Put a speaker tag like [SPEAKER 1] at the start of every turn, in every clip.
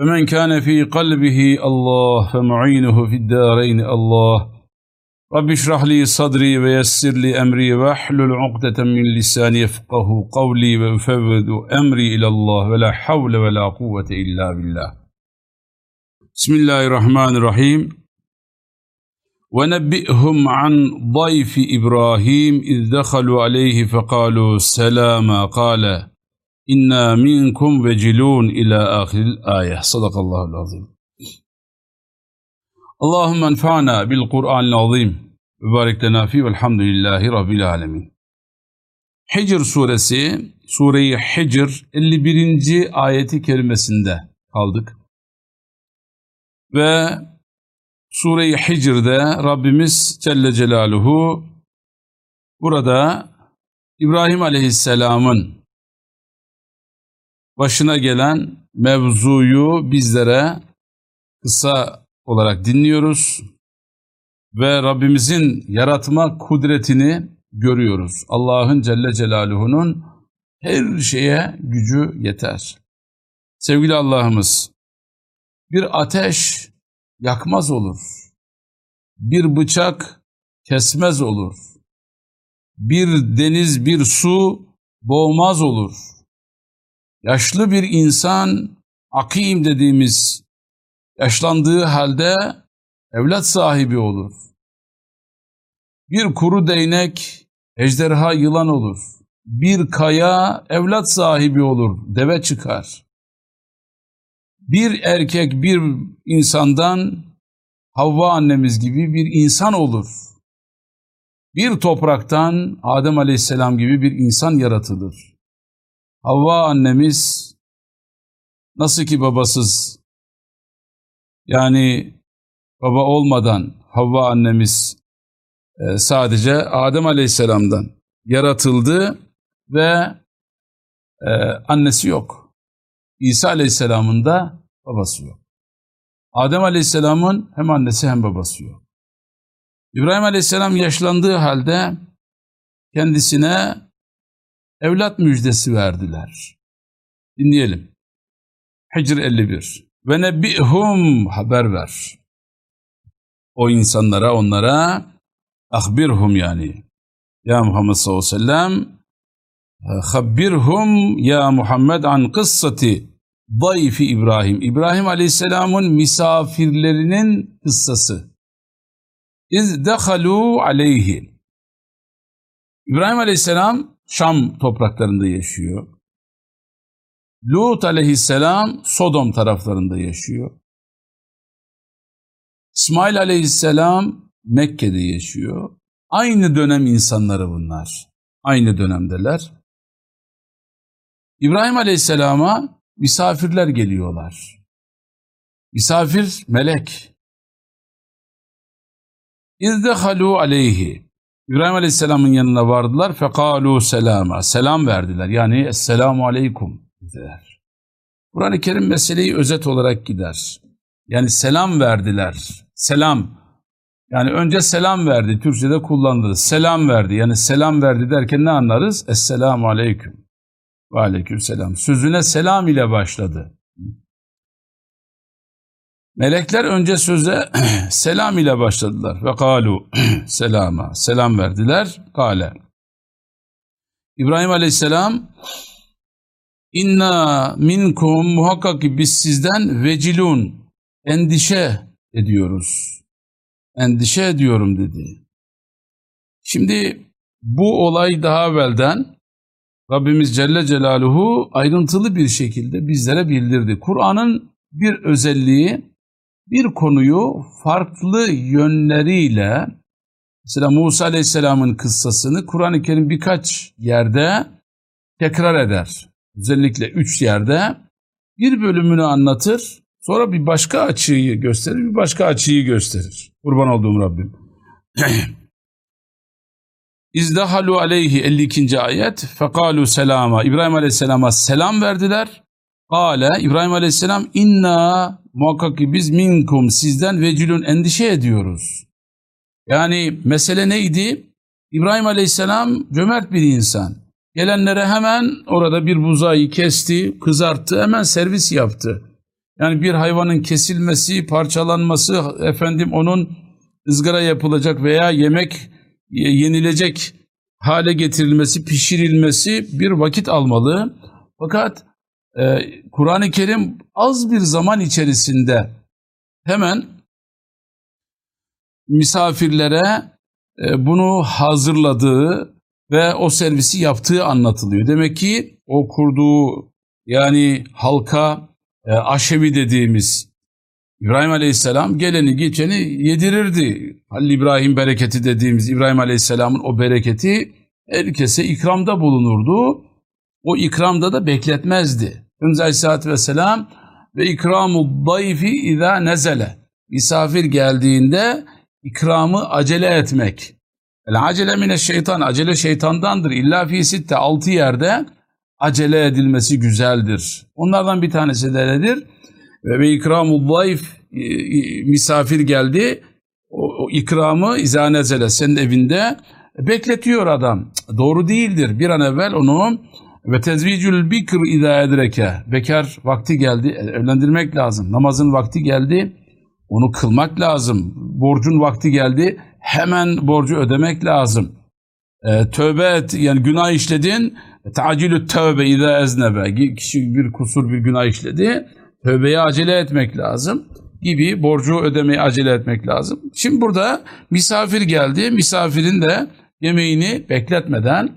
[SPEAKER 1] ومن كان في قلبه الله فمعينه في الدارين الله. رب اشرح لي صدري ويسر لي أمري واحلل عقدة من لساني يفقه قولي وأفوض أمري إلى الله ولا حول ولا قوة إلا بالله. بسم الله الرحمن الرحيم. ونبئهم عن ضيف إبراهيم إذ دخلوا عليه فقالوا سلاما. قال inna minkum vecilun ila ahiril ayeh. Sadakallahu azim. Allahümme enfa'na bil Kur'an-ı azim. Mübarek lena fi velhamdülillahi rabbil alemin. Hicr suresi, sureyi Hicr 51. ayeti kerimesinde kaldık. Ve sureyi Hicr'de Rabbimiz Celle Celaluhu burada İbrahim Aleyhisselam'ın başına gelen mevzuyu bizlere kısa olarak dinliyoruz ve Rabbimizin yaratma kudretini görüyoruz. Allah'ın Celle Celaluhu'nun her şeye gücü yeter. Sevgili Allah'ımız, bir ateş yakmaz olur. Bir bıçak kesmez olur. Bir deniz, bir su boğmaz olur. Yaşlı bir insan, akim dediğimiz, yaşlandığı halde evlat sahibi olur. Bir kuru değnek, ejderha yılan olur. Bir kaya evlat sahibi olur, deve çıkar. Bir erkek bir insandan Havva annemiz gibi bir insan olur. Bir topraktan Adem aleyhisselam gibi bir insan yaratılır. Havva annemiz nasıl ki babasız yani baba olmadan Havva annemiz sadece Adem aleyhisselamdan yaratıldı ve annesi yok. İsa aleyhisselamın da babası yok. Adem aleyhisselamın hem annesi hem babası yok. İbrahim aleyhisselam yaşlandığı halde kendisine evlat müjdesi verdiler. Dinleyelim. Hicr 51. Ve nebbihum haber ver. O insanlara, onlara ahbirhum yani. Ya Muhammed sallallahu aleyhi ve sellem Habbirhum ya Muhammed an kıssati Dayfi İbrahim. İbrahim Aleyhisselam'ın misafirlerinin kıssası. İz dehalu aleyhi. İbrahim Aleyhisselam Şam topraklarında yaşıyor. Lut Aleyhisselam Sodom taraflarında yaşıyor. İsmail Aleyhisselam Mekke'de yaşıyor. Aynı dönem insanları bunlar. Aynı dönemdeler. İbrahim Aleyhisselam'a misafirler geliyorlar. Misafir melek. İzdehalu aleyhi. İbrahim Aleyhisselam'ın yanına vardılar. Fekalu selama. Selam verdiler. Yani esselamu aleykum dediler. Kur'an-ı Kerim meseleyi özet olarak gider. Yani selam verdiler. Selam. Yani önce selam verdi. Türkçe'de kullanılır. Selam verdi. Yani selam verdi derken ne anlarız? Esselamu aleyküm. Ve aleyküm selam. Sözüne selam ile başladı. Melekler önce söze selam ile başladılar. Ve kalu selama. Selam verdiler. Kale. İbrahim aleyhisselam inna minkum muhakkak ki biz sizden vecilun endişe ediyoruz. Endişe ediyorum dedi. Şimdi bu olay daha evvelden Rabbimiz Celle Celaluhu ayrıntılı bir şekilde bizlere bildirdi. Kur'an'ın bir özelliği bir konuyu farklı yönleriyle mesela Musa Aleyhisselam'ın kıssasını Kur'an-ı Kerim birkaç yerde tekrar eder. Özellikle üç yerde bir bölümünü anlatır, Sonra bir başka açıyı gösterir, bir başka açıyı gösterir. Kurban olduğum Rabbim. İzdahalu aleyhi 52. ayet. Fekalu selama. İbrahim Aleyhisselam'a selam verdiler. Kale İbrahim Aleyhisselam inna muhakkak ki biz minkum sizden vecilun endişe ediyoruz. Yani mesele neydi? İbrahim Aleyhisselam cömert bir insan. Gelenlere hemen orada bir buzayı kesti, kızarttı, hemen servis yaptı. Yani bir hayvanın kesilmesi, parçalanması, efendim onun ızgara yapılacak veya yemek yenilecek hale getirilmesi, pişirilmesi bir vakit almalı. Fakat e, Kur'an-ı Kerim az bir zaman içerisinde hemen misafirlere e, bunu hazırladığı ve o servisi yaptığı anlatılıyor. Demek ki o kurduğu yani halka e, aşevi dediğimiz İbrahim Aleyhisselam geleni geçeni yedirirdi. Halil İbrahim bereketi dediğimiz İbrahim Aleyhisselam'ın o bereketi herkese ikramda bulunurdu. O ikramda da bekletmezdi. Efendimiz Aleyhisselatü Vesselam ve ikramu dayfi izâ nezele. Misafir geldiğinde ikramı acele etmek. El acele mine şeytan, acele şeytandandır. İlla fi sitte, altı yerde acele edilmesi güzeldir. Onlardan bir tanesi de nedir? Ve ikramul zayıf e, e, misafir geldi. O, o ikramı izanezele senin evinde bekletiyor adam. Doğru değildir. Bir an evvel onu ve tezvicül bikr izâ edreke. Bekar vakti geldi. Evlendirmek lazım. Namazın vakti geldi. Onu kılmak lazım. Borcun vakti geldi. Hemen borcu ödemek lazım. E, tövbe et, yani günah işledin. Tacilü tövbe izâ eznebe. Kişi bir kusur, bir günah işledi. Tövbeye acele etmek lazım gibi borcu ödemeye acele etmek lazım. Şimdi burada misafir geldi. Misafirin de yemeğini bekletmeden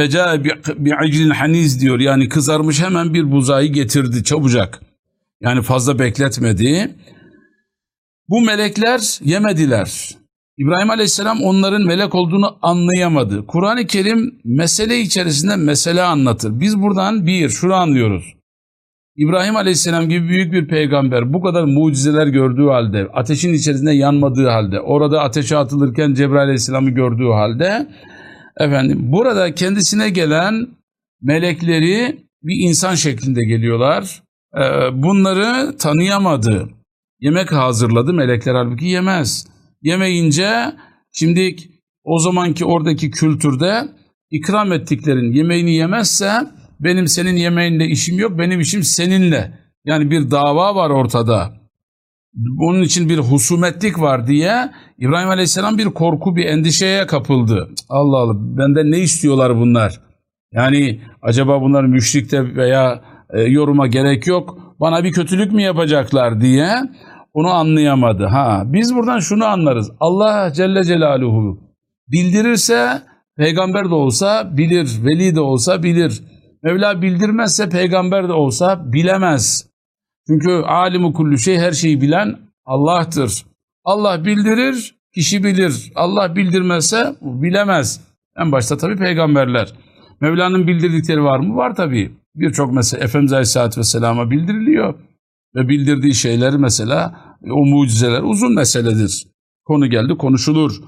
[SPEAKER 1] feca bi'iclin haniz diyor. Yani kızarmış hemen bir buzayı getirdi çabucak. Yani fazla bekletmedi. Bu melekler yemediler. İbrahim Aleyhisselam onların melek olduğunu anlayamadı. Kur'an-ı Kerim mesele içerisinde mesele anlatır. Biz buradan bir, şunu anlıyoruz. İbrahim Aleyhisselam gibi büyük bir peygamber bu kadar mucizeler gördüğü halde, ateşin içerisinde yanmadığı halde, orada ateşe atılırken Cebrail Aleyhisselam'ı gördüğü halde, efendim burada kendisine gelen melekleri bir insan şeklinde geliyorlar. Ee, bunları tanıyamadı. Yemek hazırladı, melekler halbuki yemez. Yemeyince şimdi o zamanki oradaki kültürde ikram ettiklerin yemeğini yemezse benim senin yemeğinle işim yok, benim işim seninle. Yani bir dava var ortada. Onun için bir husumetlik var diye İbrahim Aleyhisselam bir korku, bir endişeye kapıldı. Allah Allah benden ne istiyorlar bunlar? Yani acaba bunlar müşrikte veya e, yoruma gerek yok. Bana bir kötülük mü yapacaklar diye onu anlayamadı. Ha biz buradan şunu anlarız. Allah Celle Celaluhu bildirirse peygamber de olsa bilir, veli de olsa bilir. Mevla bildirmezse peygamber de olsa bilemez. Çünkü alimu kullu şey her şeyi bilen Allah'tır. Allah bildirir, kişi bilir. Allah bildirmezse bilemez. En başta tabi peygamberler. Mevla'nın bildirdikleri var mı? Var tabi. Birçok mesela Efendimiz Aleyhisselatü Vesselam'a bildiriliyor. Ve bildirdiği şeyler mesela o mucizeler uzun meseledir. Konu geldi konuşulur.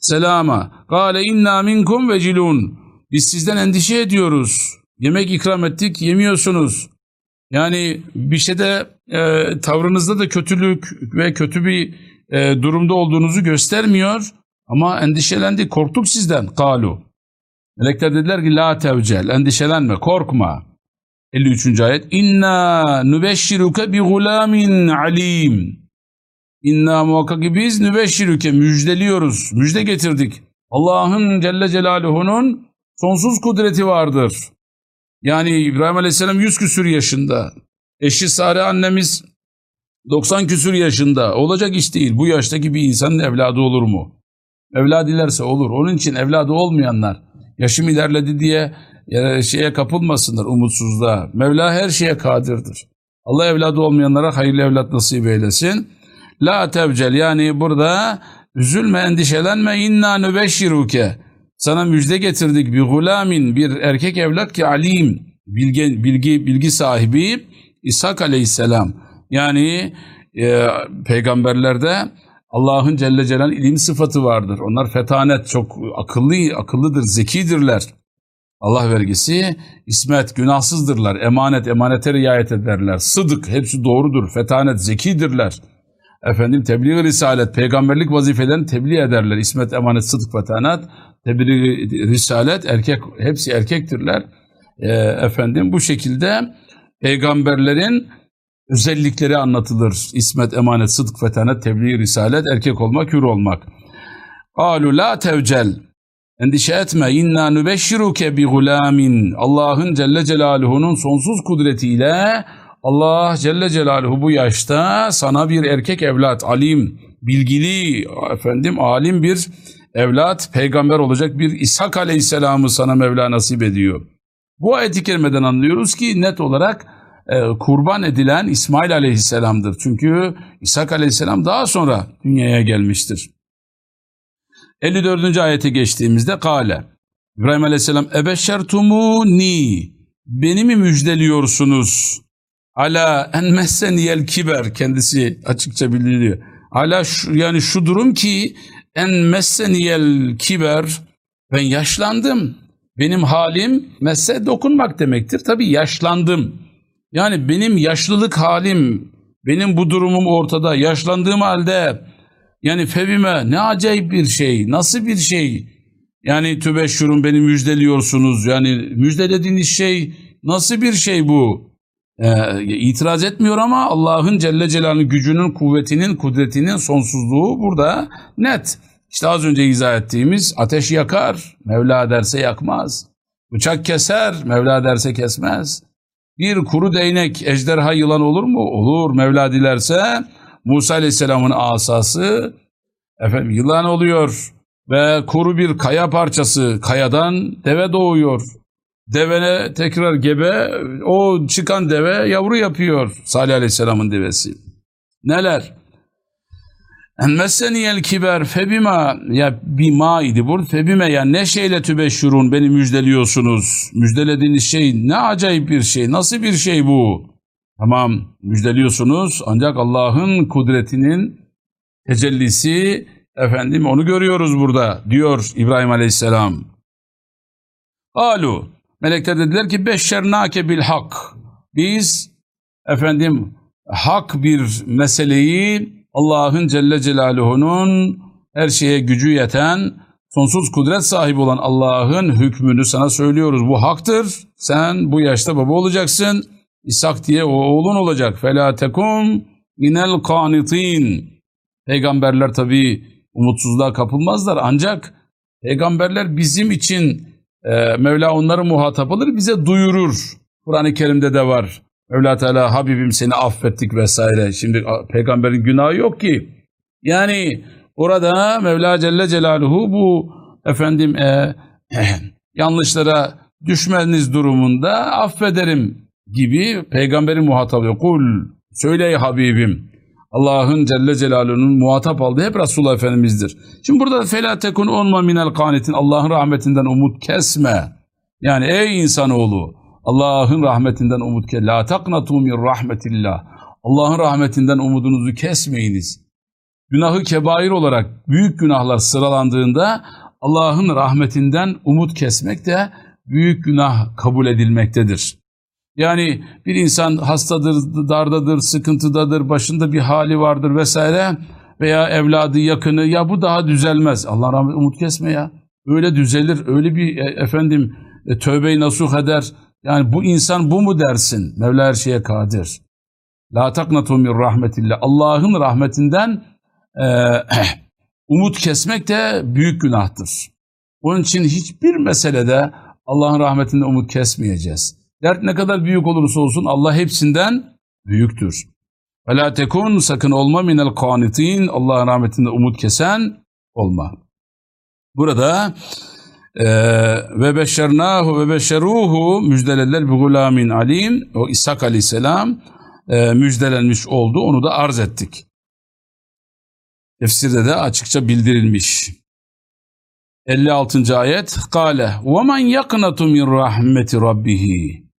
[SPEAKER 1] Selama. Gale inna minkum vecilun. Biz sizden endişe ediyoruz. Yemek ikram ettik, yemiyorsunuz. Yani bir şeyde e, tavrınızda da kötülük ve kötü bir e, durumda olduğunuzu göstermiyor. Ama endişelendik, korktuk sizden. Kalu. Melekler dediler ki la tevcel, endişelenme, korkma. 53. ayet. İnna nübeşşiruke bi gulamin alim. İnna muhakkak biz nübeşşiruke müjdeliyoruz, müjde getirdik. Allah'ın Celle Celaluhu'nun sonsuz kudreti vardır. Yani İbrahim Aleyhisselam 100 küsür yaşında. Eşi Sare annemiz 90 küsür yaşında. Olacak iş değil. Bu yaştaki bir insanın evladı olur mu? Evlad dilerse olur. Onun için evladı olmayanlar yaşım ilerledi diye e, şeye kapılmasınlar umutsuzluğa. Mevla her şeye kadirdir. Allah evladı olmayanlara hayırlı evlat nasip eylesin. La tevcel yani burada üzülme endişelenme inna nübeşşiruke. Sana müjde getirdik bir gulamin, bir erkek evlat ki alim, bilgi, bilgi, bilgi sahibi İshak aleyhisselam. Yani e, peygamberlerde Allah'ın Celle Celal ilim sıfatı vardır. Onlar fetanet, çok akıllı, akıllıdır, zekidirler. Allah vergisi, ismet, günahsızdırlar, emanet, emanete riayet ederler, sıdık, hepsi doğrudur, fetanet, zekidirler. Efendim tebliğ risalet, peygamberlik vazifelerini tebliğ ederler. İsmet, emanet, sıdık, fetanet, tebliğ risalet, erkek, hepsi erkektirler. E, efendim bu şekilde peygamberlerin özellikleri anlatılır. İsmet, emanet, sıdk, fetanet, tebliğ, risalet, erkek olmak, hür olmak. Alu la tevcel. Endişe etme. İnna nübeşşiruke bi gulamin. Allah'ın Celle Celaluhu'nun sonsuz kudretiyle Allah Celle Celaluhu bu yaşta sana bir erkek evlat, alim, bilgili, efendim alim bir evlat, peygamber olacak bir İshak Aleyhisselam'ı sana Mevla nasip ediyor. Bu ayet-i kerimeden anlıyoruz ki net olarak e, kurban edilen İsmail aleyhisselamdır. Çünkü İshak aleyhisselam daha sonra dünyaya gelmiştir. 54. ayete geçtiğimizde kale İbrahim aleyhisselam ebeşertumuni beni mi müjdeliyorsunuz? Ala en messeniyel kiber kendisi açıkça bildiriyor. Ala şu, yani şu durum ki en messeniyel kiber ben yaşlandım. Benim halim messe dokunmak demektir. Tabii yaşlandım. Yani benim yaşlılık halim, benim bu durumum ortada, yaşlandığım halde yani fevime ne acayip bir şey, nasıl bir şey. Yani tübeşşürün beni müjdeliyorsunuz. Yani müjdelediğiniz şey nasıl bir şey bu? Ee, itiraz etmiyor ama Allah'ın Celle Celaluhu'nun gücünün, kuvvetinin, kudretinin sonsuzluğu burada net. İşte az önce izah ettiğimiz ateş yakar, Mevla derse yakmaz. Bıçak keser, Mevla derse kesmez. Bir kuru değnek ejderha yılan olur mu? Olur. Mevla dilerse Musa Aleyhisselam'ın asası efendim yılan oluyor ve kuru bir kaya parçası kayadan deve doğuyor. Devene tekrar gebe o çıkan deve yavru yapıyor Salih Aleyhisselam'ın devesi. Neler? Enmesseniyel kiber febima ya bima idi bu febime ya ne şeyle tübeşşürun beni müjdeliyorsunuz. Müjdelediğiniz şey ne acayip bir şey. Nasıl bir şey bu? Tamam müjdeliyorsunuz ancak Allah'ın kudretinin tecellisi efendim onu görüyoruz burada diyor İbrahim Aleyhisselam. Alu melekler dediler ki beşşernake bil hak. Biz efendim hak bir meseleyi Allah'ın Celle Celaluhu'nun her şeye gücü yeten, sonsuz kudret sahibi olan Allah'ın hükmünü sana söylüyoruz. Bu haktır. Sen bu yaşta baba olacaksın. İshak diye o oğlun olacak. فَلَا تَكُمْ minel kanitin. Peygamberler tabi umutsuzluğa kapılmazlar ancak peygamberler bizim için e, Mevla onları muhatap alır bize duyurur. Kur'an-ı Kerim'de de var. Mevla Teala Habibim seni affettik vesaire. Şimdi peygamberin günahı yok ki. Yani orada Mevla Celle Celaluhu bu efendim e, yanlışlara düşmeniz durumunda affederim gibi peygamberin muhatap ediyor. Kul söyle Habibim. Allah'ın Celle Celaluhu'nun muhatap aldığı hep Resulullah Efendimiz'dir. Şimdi burada fela tekun olma minel kanitin Allah'ın rahmetinden umut kesme. Yani ey insanoğlu Allah'ın rahmetinden umut ke. La taknatu min rahmetillah. Allah'ın rahmetinden umudunuzu kesmeyiniz. Günahı kebair olarak büyük günahlar sıralandığında Allah'ın rahmetinden umut kesmek de büyük günah kabul edilmektedir. Yani bir insan hastadır, dardadır, sıkıntıdadır, başında bir hali vardır vesaire veya evladı, yakını ya bu daha düzelmez. Allah rahmet umut kesme ya. Öyle düzelir, öyle bir e, efendim e, tövbeyi nasuh eder, yani bu insan bu mu dersin? Mevla her şeye kadir. La taknatu min rahmetillah. Allah'ın rahmetinden e, umut kesmek de büyük günahtır. Onun için hiçbir meselede Allah'ın rahmetinden umut kesmeyeceğiz. Dert ne kadar büyük olursa olsun Allah hepsinden büyüktür. La tekun sakın olma minel kanitin Allah'ın rahmetinden umut kesen olma. Burada ee, ve beşernahu ve beşeruhu müjdelediler bi gulamin alim. O İshak aleyhisselam e, müjdelenmiş oldu. Onu da arz ettik. Tefsirde de açıkça bildirilmiş. 56. ayet Kale ve men yaknatu min rahmeti rabbihi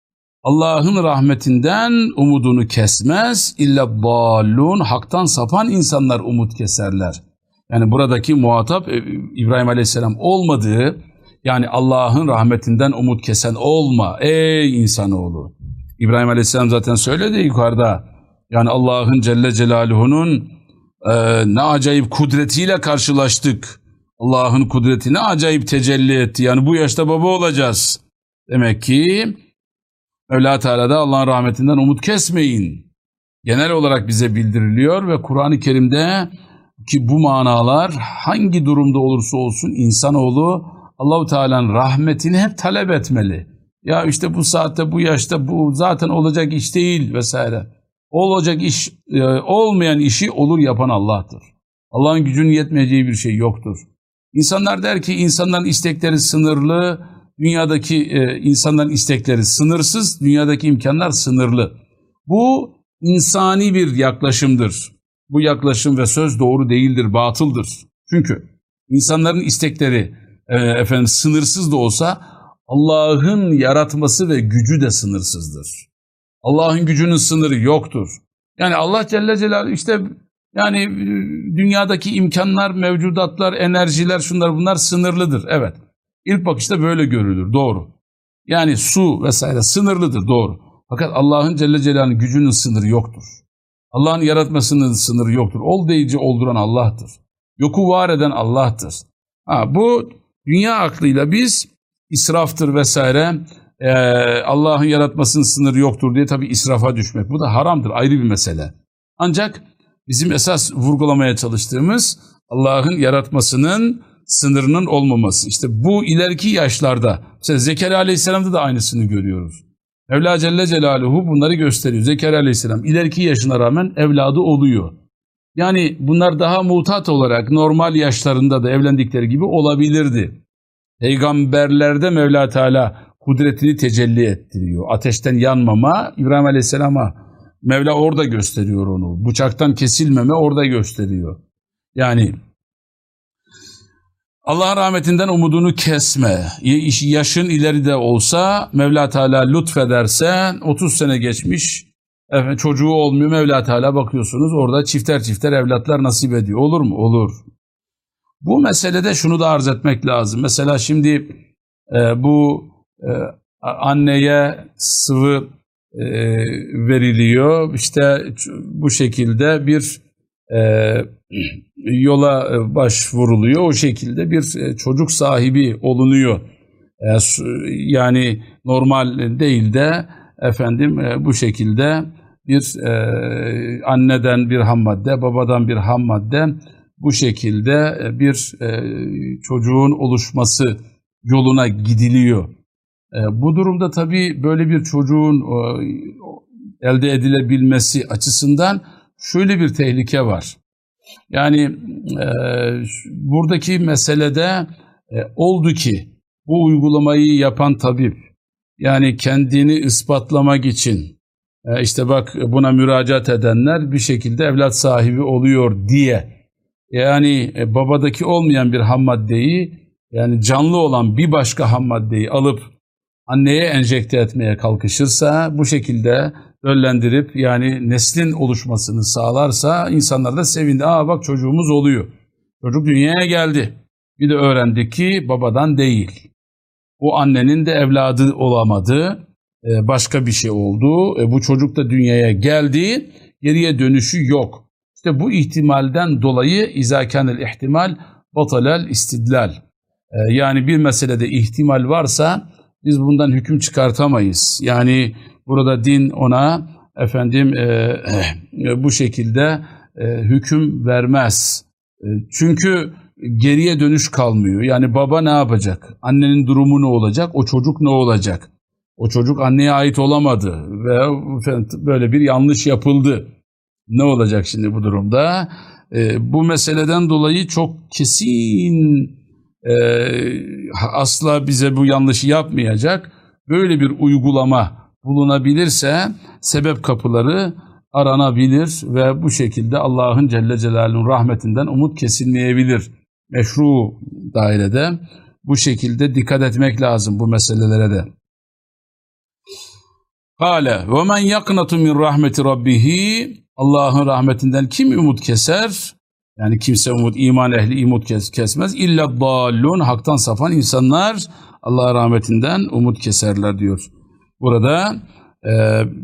[SPEAKER 1] Allah'ın rahmetinden umudunu kesmez. İlla dallun haktan sapan insanlar umut keserler. Yani buradaki muhatap e, İbrahim Aleyhisselam olmadığı yani Allah'ın rahmetinden umut kesen olma ey insanoğlu. İbrahim Aleyhisselam zaten söyledi yukarıda. Yani Allah'ın Celle Celaluhu'nun e, ne acayip kudretiyle karşılaştık. Allah'ın kudreti ne acayip tecelli etti. Yani bu yaşta baba olacağız. Demek ki Mevla Teala'da Allah'ın rahmetinden umut kesmeyin. Genel olarak bize bildiriliyor ve Kur'an-ı Kerim'de ki bu manalar hangi durumda olursa olsun insanoğlu Allahu Teala'nın rahmetini hep talep etmeli. Ya işte bu saatte bu yaşta bu zaten olacak iş değil vesaire. Olacak iş e, olmayan işi olur yapan Allah'tır. Allah'ın gücünün yetmeyeceği bir şey yoktur. İnsanlar der ki insanların istekleri sınırlı, dünyadaki e, insanların istekleri sınırsız, dünyadaki imkanlar sınırlı. Bu insani bir yaklaşımdır. Bu yaklaşım ve söz doğru değildir, batıldır. Çünkü insanların istekleri e, efendim sınırsız da olsa Allah'ın yaratması ve gücü de sınırsızdır. Allah'ın gücünün sınırı yoktur. Yani Allah Celle Celaluhu işte yani e, dünyadaki imkanlar, mevcudatlar, enerjiler, şunlar bunlar sınırlıdır. Evet. İlk bakışta böyle görülür. Doğru. Yani su vesaire sınırlıdır. Doğru. Fakat Allah'ın Celle Celaluhu'nun gücünün sınırı yoktur. Allah'ın yaratmasının sınırı yoktur. Ol deyici olduran Allah'tır. Yoku var eden Allah'tır. Ha, bu dünya aklıyla biz israftır vesaire e, Allah'ın yaratmasının sınırı yoktur diye tabi israfa düşmek. Bu da haramdır ayrı bir mesele. Ancak bizim esas vurgulamaya çalıştığımız Allah'ın yaratmasının sınırının olmaması. İşte bu ileriki yaşlarda mesela Zekeriya Aleyhisselam'da da aynısını görüyoruz. Mevla Celle Celaluhu bunları gösteriyor. Zekeriya Aleyhisselam ileriki yaşına rağmen evladı oluyor. Yani bunlar daha mutat olarak normal yaşlarında da evlendikleri gibi olabilirdi. Peygamberlerde Mevla Teala kudretini tecelli ettiriyor. Ateşten yanmama İbrahim Aleyhisselam'a Mevla orada gösteriyor onu. Bıçaktan kesilmeme orada gösteriyor. Yani Allah'ın rahmetinden umudunu kesme. Yaşın ileride olsa Mevla Teala lütfederse 30 sene geçmiş efendim, çocuğu olmuyor Mevla Teala bakıyorsunuz orada çifter çifter evlatlar nasip ediyor. Olur mu? Olur. Bu meselede şunu da arz etmek lazım. Mesela şimdi e, bu e, anneye sıvı e, veriliyor. İşte bu şekilde bir e, yola e, başvuruluyor. O şekilde bir e, çocuk sahibi olunuyor. E, yani normal değil de efendim bu şekilde bir anneden bir ham madde, babadan bir ham madde bu şekilde bir çocuğun oluşması yoluna gidiliyor. Bu durumda tabii böyle bir çocuğun elde edilebilmesi açısından şöyle bir tehlike var. Yani e, buradaki meselede e, oldu ki bu uygulamayı yapan tabip yani kendini ispatlamak için e, işte bak buna müracaat edenler bir şekilde evlat sahibi oluyor diye yani e, babadaki olmayan bir ham maddeyi yani canlı olan bir başka ham maddeyi alıp anneye enjekte etmeye kalkışırsa bu şekilde döllendirip yani neslin oluşmasını sağlarsa insanlar da sevindi. Aa bak çocuğumuz oluyor. Çocuk dünyaya geldi. Bir de öğrendik ki babadan değil. O annenin de evladı olamadı. E, başka bir şey oldu. E, bu çocuk da dünyaya geldi. Geriye dönüşü yok. İşte bu ihtimalden dolayı izakenel ihtimal batalel istidlal. E, yani bir meselede ihtimal varsa biz bundan hüküm çıkartamayız. Yani burada din ona efendim e, e, bu şekilde e, hüküm vermez. E, çünkü geriye dönüş kalmıyor. Yani baba ne yapacak? Annenin durumu ne olacak? O çocuk ne olacak? O çocuk anneye ait olamadı ve böyle bir yanlış yapıldı. Ne olacak şimdi bu durumda? E, bu meseleden dolayı çok kesin e, asla bize bu yanlışı yapmayacak böyle bir uygulama bulunabilirse sebep kapıları aranabilir ve bu şekilde Allah'ın Celle Celaluhu'nun rahmetinden umut kesilmeyebilir. Meşru dairede bu şekilde dikkat etmek lazım bu meselelere de. Kale ve men yaknatu min rahmeti rabbihi Allah'ın rahmetinden kim umut keser? Yani kimse umut, iman ehli umut kes, kesmez. İlla dallun, haktan sapan insanlar Allah rahmetinden umut keserler diyor. Burada e,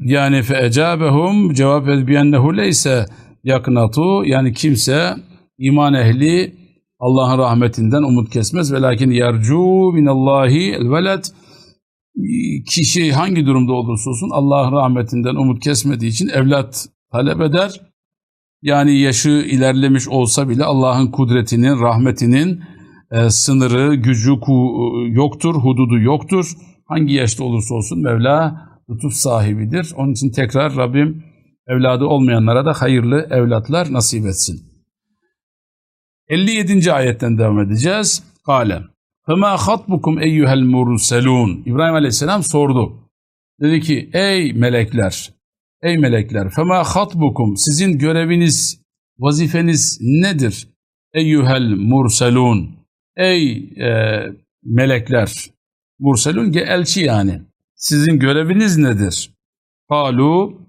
[SPEAKER 1] yani fe ecabehum cevap edbiyennehu leyse yaknatu yani kimse iman ehli Allah'ın rahmetinden umut kesmez. Ve lakin yercu minallahi el veled kişi hangi durumda olursa olsun Allah'ın rahmetinden umut kesmediği için evlat talep eder. Yani yaşı ilerlemiş olsa bile Allah'ın kudretinin, rahmetinin e, sınırı, gücü ku, yoktur, hududu yoktur. Hangi yaşta olursa olsun Mevla lütuf sahibidir. Onun için tekrar Rabbim evladı olmayanlara da hayırlı evlatlar nasip etsin. 57. ayetten devam edeceğiz. Kale. فَمَا خَطْبُكُمْ اَيُّهَا الْمُرْسَلُونَ İbrahim Aleyhisselam sordu. Dedi ki ey melekler, Ey melekler, fema hatbukum, sizin göreviniz, vazifeniz nedir? Eyyuhel murselun, ey e, melekler, murselun ge elçi yani, sizin göreviniz nedir? Kalu,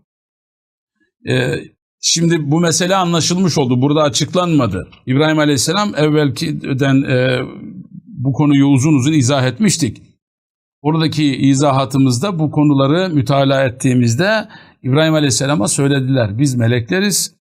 [SPEAKER 1] e, şimdi bu mesele anlaşılmış oldu, burada açıklanmadı. İbrahim aleyhisselam evvelkiden e, bu konuyu uzun uzun izah etmiştik. Oradaki izahatımızda bu konuları mütalaa ettiğimizde, İbrahim Aleyhisselam'a söylediler. Biz melekleriz.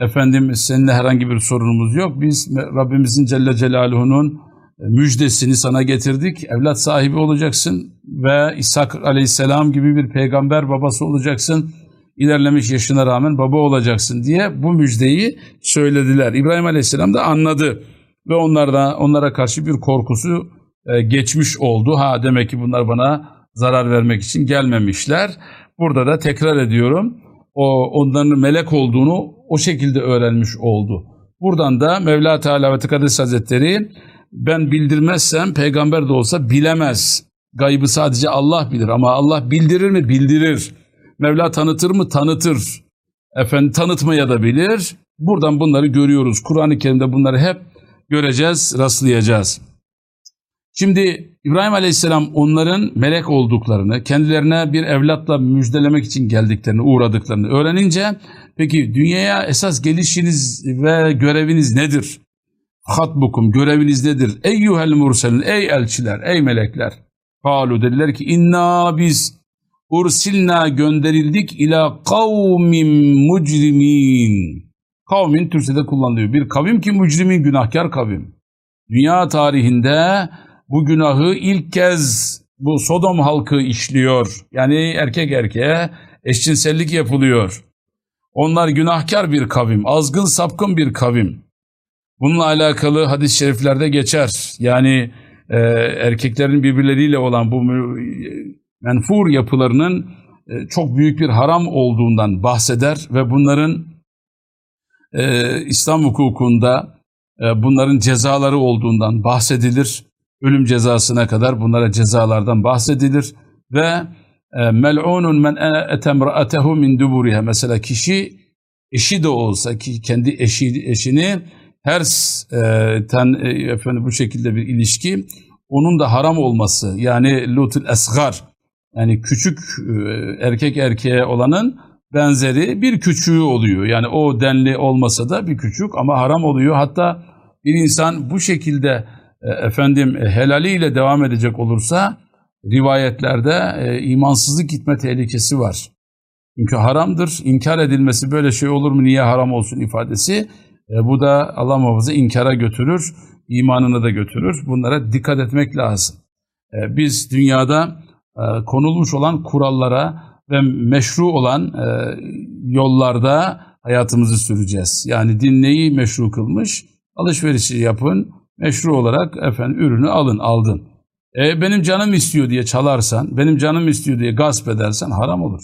[SPEAKER 1] Efendim seninle herhangi bir sorunumuz yok. Biz Rabbimizin Celle Celaluhu'nun e, müjdesini sana getirdik. Evlat sahibi olacaksın ve İshak Aleyhisselam gibi bir peygamber babası olacaksın. İlerlemiş yaşına rağmen baba olacaksın diye bu müjdeyi söylediler. İbrahim Aleyhisselam da anladı ve onlarda onlara karşı bir korkusu e, geçmiş oldu. Ha demek ki bunlar bana zarar vermek için gelmemişler. Burada da tekrar ediyorum. O onların melek olduğunu o şekilde öğrenmiş oldu. Buradan da Mevla Teala ve Tekaddes Hazretleri ben bildirmezsem peygamber de olsa bilemez. Gaybı sadece Allah bilir ama Allah bildirir mi? Bildirir. Mevla tanıtır mı? Tanıtır. Efendim tanıtmaya da bilir. Buradan bunları görüyoruz. Kur'an-ı Kerim'de bunları hep göreceğiz, rastlayacağız. Şimdi İbrahim Aleyhisselam onların melek olduklarını, kendilerine bir evlatla müjdelemek için geldiklerini, uğradıklarını öğrenince peki dünyaya esas gelişiniz ve göreviniz nedir? Hatbukum göreviniz nedir? Eyyuhel murselin ey elçiler, ey melekler. Kalu dediler ki inna biz ursilna gönderildik ila kavmin mucrimin. Kavmin Türkçe'de kullanılıyor. Bir kavim ki mücrimin günahkar kavim. Dünya tarihinde bu günahı ilk kez bu Sodom halkı işliyor. Yani erkek erkeğe eşcinsellik yapılıyor. Onlar günahkar bir kavim, azgın sapkın bir kavim. Bununla alakalı hadis-i şeriflerde geçer. Yani e, erkeklerin birbirleriyle olan bu menfur yapılarının e, çok büyük bir haram olduğundan bahseder ve bunların e, İslam hukukunda e, bunların cezaları olduğundan bahsedilir. Ölüm cezasına kadar bunlara cezalardan bahsedilir ve e, mel'unun men etemra'atehu min duburiha mesela kişi eşi de olsa ki kendi eşi eşini her e, ten e, efendim bu şekilde bir ilişki onun da haram olması yani lutul esgar yani küçük e, erkek erkeğe olanın benzeri bir küçüğü oluyor. Yani o denli olmasa da bir küçük ama haram oluyor. Hatta bir insan bu şekilde e, efendim e, helaliyle devam edecek olursa rivayetlerde e, imansızlık gitme tehlikesi var. Çünkü haramdır. İnkar edilmesi böyle şey olur mu niye haram olsun ifadesi. E, bu da Allah muhafaza inkara götürür. imanını da götürür. Bunlara dikkat etmek lazım. E, biz dünyada e, konulmuş olan kurallara ve meşru olan e, yollarda hayatımızı süreceğiz. Yani din neyi meşru kılmış? Alışverişi yapın, meşru olarak efendim ürünü alın, aldın. E, benim canım istiyor diye çalarsan, benim canım istiyor diye gasp edersen haram olur.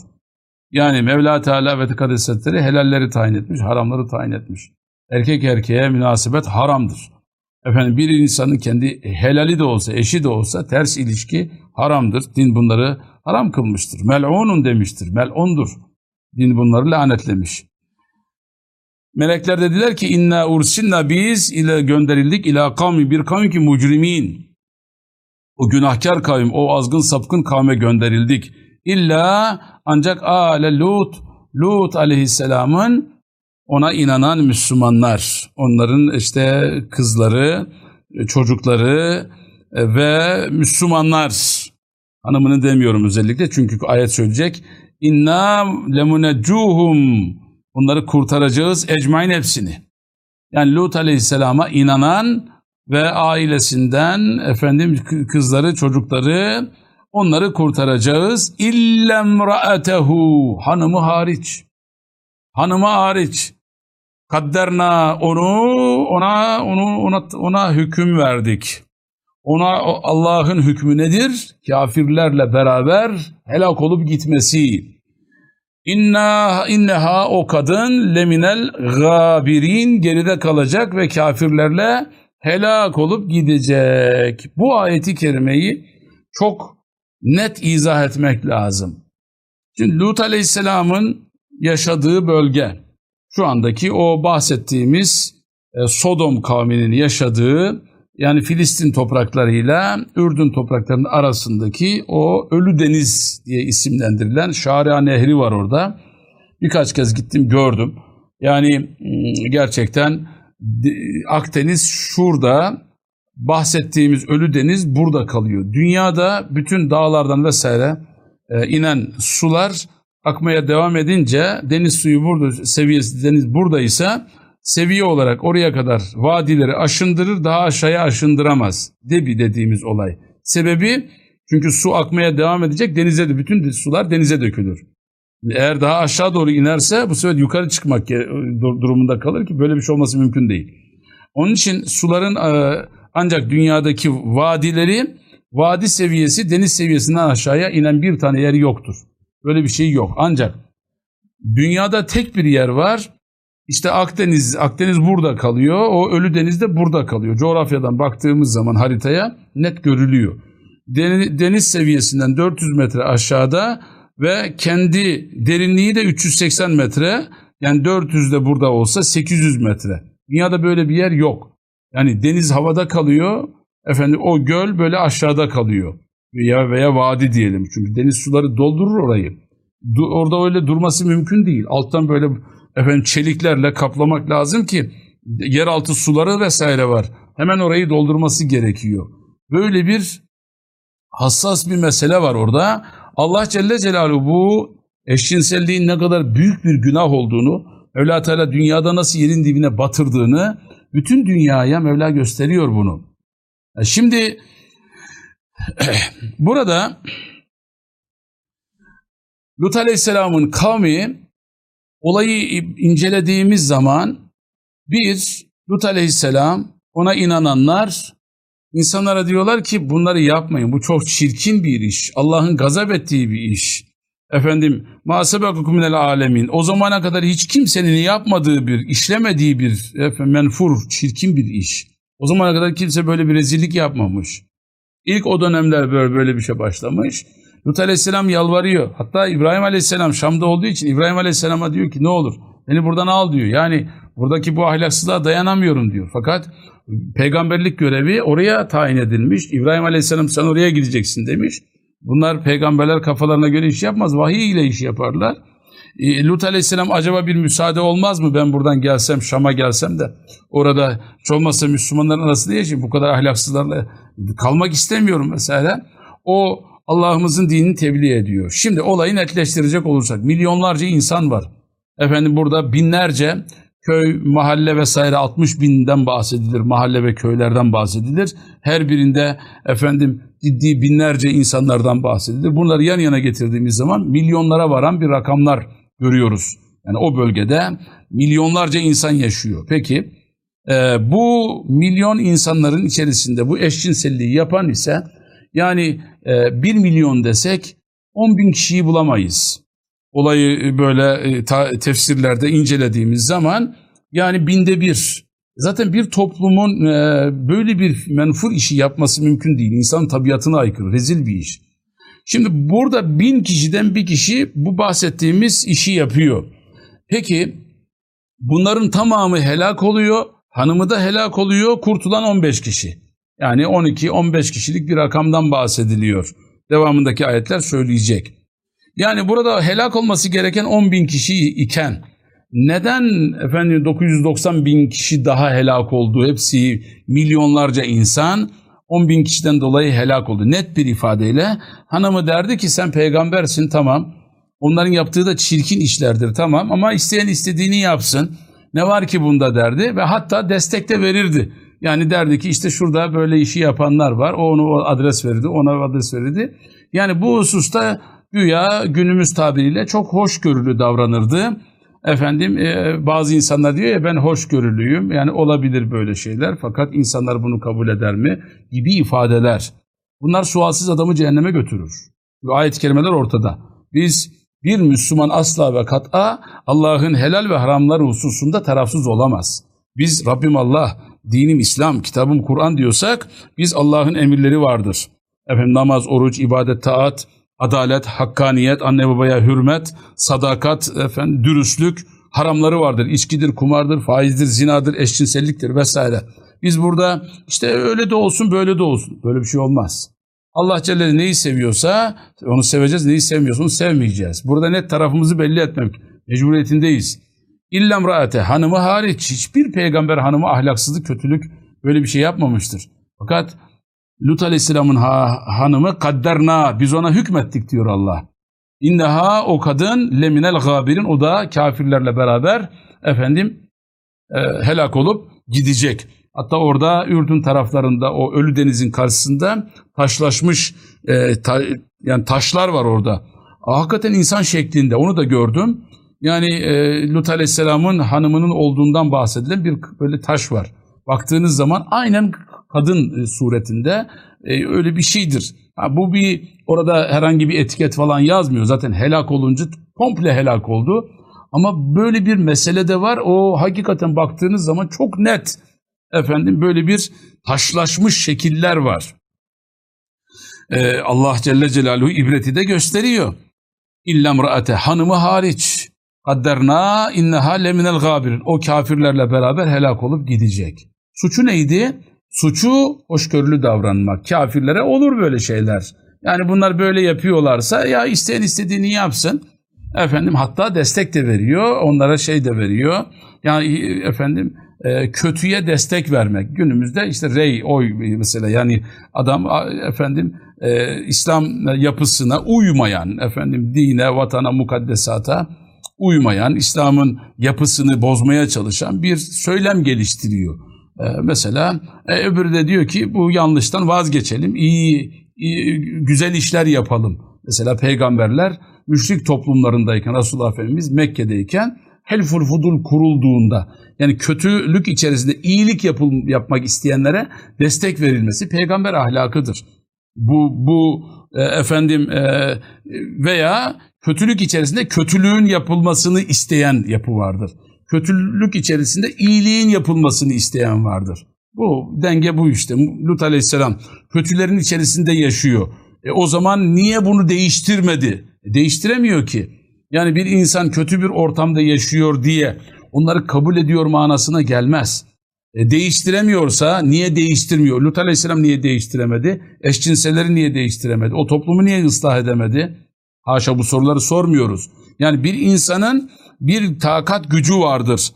[SPEAKER 1] Yani Mevla Teala ve Dikkat Hazretleri helalleri tayin etmiş, haramları tayin etmiş. Erkek erkeğe münasebet haramdır. Efendim bir insanın kendi helali de olsa, eşi de olsa ters ilişki haramdır. Din bunları haram kılmıştır. Mel'unun demiştir. Mel'undur. Din bunları lanetlemiş. Melekler dediler ki inna ursilna biz ile gönderildik ila kavmi bir kavim ki mucrimin. O günahkar kavim, o azgın sapkın kavme gönderildik. İlla ancak ale Lut, Lut aleyhisselamın ona inanan Müslümanlar, onların işte kızları, çocukları ve Müslümanlar, hanımını demiyorum özellikle çünkü ayet söyleyecek. İnna lemuneccuhum, bunları kurtaracağız ecmain hepsini. Yani Lut aleyhisselama inanan ve ailesinden efendim kızları, çocukları onları kurtaracağız. İllem ra'atehu hanımı hariç. Hanımı hariç. Kadderna onu ona onu ona ona hüküm verdik. Ona Allah'ın hükmü nedir? Kafirlerle beraber helak olup gitmesi. İnna inneha o kadın leminel gabirin geride kalacak ve kafirlerle helak olup gidecek. Bu ayeti kerimeyi çok net izah etmek lazım. Şimdi Lut Aleyhisselam'ın yaşadığı bölge, şu andaki o bahsettiğimiz e, Sodom kavminin yaşadığı yani Filistin topraklarıyla Ürdün topraklarının arasındaki o Ölü Deniz diye isimlendirilen Şaria Nehri var orada. Birkaç kez gittim gördüm. Yani gerçekten Akdeniz şurada, bahsettiğimiz Ölü Deniz burada kalıyor. Dünyada bütün dağlardan vesaire e, inen sular akmaya devam edince deniz suyu burada seviyesi deniz buradaysa seviye olarak oraya kadar vadileri aşındırır daha aşağıya aşındıramaz. Debi dediğimiz olay. Sebebi çünkü su akmaya devam edecek denize de bütün sular denize dökülür. Eğer daha aşağı doğru inerse bu sefer yukarı çıkmak durumunda kalır ki böyle bir şey olması mümkün değil. Onun için suların e, ancak dünyadaki vadileri vadi seviyesi deniz seviyesinden aşağıya inen bir tane yer yoktur. Böyle bir şey yok. Ancak dünyada tek bir yer var. İşte Akdeniz, Akdeniz burada kalıyor. O Ölü Deniz de burada kalıyor. Coğrafyadan baktığımız zaman haritaya net görülüyor. Deniz seviyesinden 400 metre aşağıda ve kendi derinliği de 380 metre. Yani 400 de burada olsa 800 metre. Dünyada böyle bir yer yok. Yani deniz havada kalıyor. Efendim o göl böyle aşağıda kalıyor. Veya veya vadi diyelim. Çünkü deniz suları doldurur orayı. Du orada öyle durması mümkün değil. Alttan böyle efendim çeliklerle kaplamak lazım ki yeraltı suları vesaire var. Hemen orayı doldurması gerekiyor. Böyle bir hassas bir mesele var orada. Allah Celle Celaluhu bu eşcinselliğin ne kadar büyük bir günah olduğunu, Mevla Teala dünyada nasıl yerin dibine batırdığını bütün dünyaya Mevla gösteriyor bunu. E şimdi burada Lut Aleyhisselam'ın kavmi olayı incelediğimiz zaman bir Lut Aleyhisselam ona inananlar insanlara diyorlar ki bunları yapmayın bu çok çirkin bir iş Allah'ın gazap ettiği bir iş. Efendim masebekum minel alemin. O zamana kadar hiç kimsenin yapmadığı bir işlemediği bir efendim, menfur çirkin bir iş. O zamana kadar kimse böyle bir rezillik yapmamış. İlk o dönemler böyle, böyle bir şey başlamış Lut Aleyhisselam yalvarıyor. Hatta İbrahim Aleyhisselam Şam'da olduğu için İbrahim Aleyhisselam'a diyor ki ne olur beni buradan al diyor. Yani buradaki bu ahlaksızlığa dayanamıyorum diyor. Fakat peygamberlik görevi oraya tayin edilmiş. İbrahim Aleyhisselam sen oraya gideceksin demiş. Bunlar peygamberler kafalarına göre iş yapmaz. Vahiy ile iş yaparlar. E, Lut Aleyhisselam acaba bir müsaade olmaz mı ben buradan gelsem Şam'a gelsem de orada hiç olmazsa Müslümanların arasında yaşayayım bu kadar ahlaksızlarla kalmak istemiyorum mesela. O Allah'ımızın dinini tebliğ ediyor. Şimdi olayı netleştirecek olursak milyonlarca insan var. Efendim burada binlerce köy, mahalle vesaire 60 binden bahsedilir. Mahalle ve köylerden bahsedilir. Her birinde efendim ciddi binlerce insanlardan bahsedilir. Bunları yan yana getirdiğimiz zaman milyonlara varan bir rakamlar görüyoruz. Yani o bölgede milyonlarca insan yaşıyor. Peki e, bu milyon insanların içerisinde bu eşcinselliği yapan ise yani e, 1 milyon desek 10 bin kişiyi bulamayız. Olayı e, böyle e, ta, tefsirlerde incelediğimiz zaman yani binde bir. Zaten bir toplumun e, böyle bir menfur işi yapması mümkün değil. İnsan tabiatına aykırı, rezil bir iş. Şimdi burada bin kişiden bir kişi bu bahsettiğimiz işi yapıyor. Peki bunların tamamı helak oluyor, hanımı da helak oluyor, kurtulan 15 kişi. Yani 12-15 kişilik bir rakamdan bahsediliyor. Devamındaki ayetler söyleyecek. Yani burada helak olması gereken 10 bin kişi iken neden efendim 990 bin kişi daha helak oldu? Hepsi milyonlarca insan 10 bin kişiden dolayı helak oldu. Net bir ifadeyle hanımı derdi ki sen peygambersin tamam. Onların yaptığı da çirkin işlerdir tamam ama isteyen istediğini yapsın. Ne var ki bunda derdi ve hatta destek de verirdi. Yani derdi ki işte şurada böyle işi yapanlar var. O onu adres verirdi, ona adres verirdi. Yani bu hususta güya günümüz tabiriyle çok hoşgörülü davranırdı. Efendim e, bazı insanlar diyor ya ben hoşgörülüyüm yani olabilir böyle şeyler fakat insanlar bunu kabul eder mi gibi ifadeler. Bunlar sualsiz adamı cehenneme götürür. Ve ayet-i kerimeler ortada. Biz bir Müslüman asla ve kat'a Allah'ın helal ve haramlar hususunda tarafsız olamaz. Biz Rabbim Allah, dinim İslam, kitabım Kur'an diyorsak biz Allah'ın emirleri vardır. Efendim namaz, oruç, ibadet, taat, adalet, hakkaniyet, anne babaya hürmet, sadakat, efendim dürüstlük haramları vardır. İçkidir, kumardır, faizdir, zinadır, eşcinselliktir vesaire. Biz burada işte öyle de olsun, böyle de olsun. Böyle bir şey olmaz. Allah Celle neyi seviyorsa onu seveceğiz, neyi sevmiyorsa onu sevmeyeceğiz. Burada net tarafımızı belli etmek mecburiyetindeyiz. İllam raate hanımı hariç hiçbir peygamber hanımı ahlaksızlık, kötülük böyle bir şey yapmamıştır. Fakat Lut Aleyhisselam'ın ha, hanımı kadderna biz ona hükmettik diyor Allah. İnneha o kadın leminel gabirin o da kafirlerle beraber efendim e, helak olup gidecek. Hatta orada Ürdün taraflarında o Ölü Deniz'in karşısında taşlaşmış e, ta, yani taşlar var orada. Hakikaten insan şeklinde onu da gördüm. Yani e, Lut Aleyhisselam'ın hanımının olduğundan bahsedilen bir böyle taş var. Baktığınız zaman aynen kadın e, suretinde e, öyle bir şeydir. Ha, bu bir orada herhangi bir etiket falan yazmıyor. Zaten helak olunca komple helak oldu. Ama böyle bir mesele de var. O hakikaten baktığınız zaman çok net. Efendim böyle bir taşlaşmış şekiller var. Ee, Allah Celle Celaluhu ibreti de gösteriyor. İllam raate hanımı hariç. Kadderna inneha leminel gabirin. O kafirlerle beraber helak olup gidecek. Suçu neydi? Suçu hoşgörülü davranmak. Kafirlere olur böyle şeyler. Yani bunlar böyle yapıyorlarsa ya isteyen istediğini yapsın. Efendim hatta destek de veriyor. Onlara şey de veriyor. Yani efendim e, kötüye destek vermek. Günümüzde işte rey, oy mesela yani adam efendim e, İslam yapısına uymayan, efendim dine, vatana, mukaddesata uymayan, İslam'ın yapısını bozmaya çalışan bir söylem geliştiriyor. Ee, mesela e, öbürü de diyor ki bu yanlıştan vazgeçelim, iyi, iyi güzel işler yapalım. Mesela peygamberler müşrik toplumlarındayken Resulullah Efendimiz Mekke'deyken Helful Fudul kurulduğunda yani kötülük içerisinde iyilik yapıl, yapmak isteyenlere destek verilmesi peygamber ahlakıdır. Bu bu e, efendim e, veya kötülük içerisinde kötülüğün yapılmasını isteyen yapı vardır kötülük içerisinde iyiliğin yapılmasını isteyen vardır. Bu denge bu işte. Lut aleyhisselam kötülerin içerisinde yaşıyor. E o zaman niye bunu değiştirmedi? E değiştiremiyor ki. Yani bir insan kötü bir ortamda yaşıyor diye onları kabul ediyor manasına gelmez. E değiştiremiyorsa niye değiştirmiyor? Lut aleyhisselam niye değiştiremedi? Eşcinselleri niye değiştiremedi? O toplumu niye ıslah edemedi? Haşa bu soruları sormuyoruz. Yani bir insanın bir takat gücü vardır.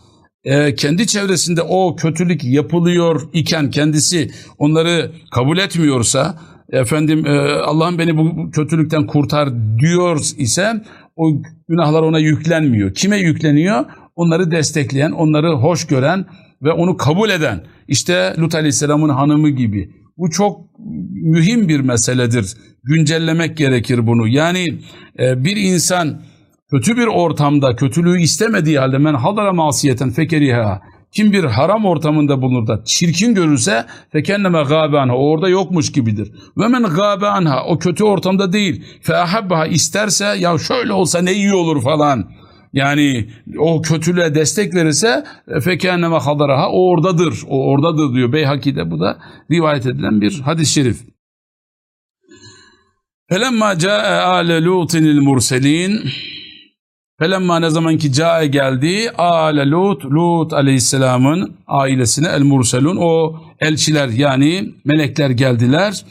[SPEAKER 1] E, kendi çevresinde o kötülük yapılıyor iken kendisi onları kabul etmiyorsa efendim e, Allah'ım beni bu kötülükten kurtar diyor ise o günahlar ona yüklenmiyor. Kime yükleniyor? Onları destekleyen, onları hoş gören ve onu kabul eden. İşte Lut Aleyhisselam'ın hanımı gibi. Bu çok mühim bir meseledir. Güncellemek gerekir bunu. Yani e, bir insan kötü bir ortamda kötülüğü istemediği halde men hadara masiyeten fekeriha kim bir haram ortamında bulunur da çirkin görürse fekenneme gâbe anha orada yokmuş gibidir. Ve men gâbe anha o kötü ortamda değil fe ahabbaha isterse ya şöyle olsa ne iyi olur falan. Yani o kötülüğe destek verirse fekenneme hadaraha o oradadır. O oradadır diyor Beyhaki'de bu da rivayet edilen bir hadis-i şerif. Felemma ca'e ale lutinil murselin Felemma ne zaman ki geldi ale Lut, Lut aleyhisselamın ailesine el murselun o elçiler yani melekler geldiler.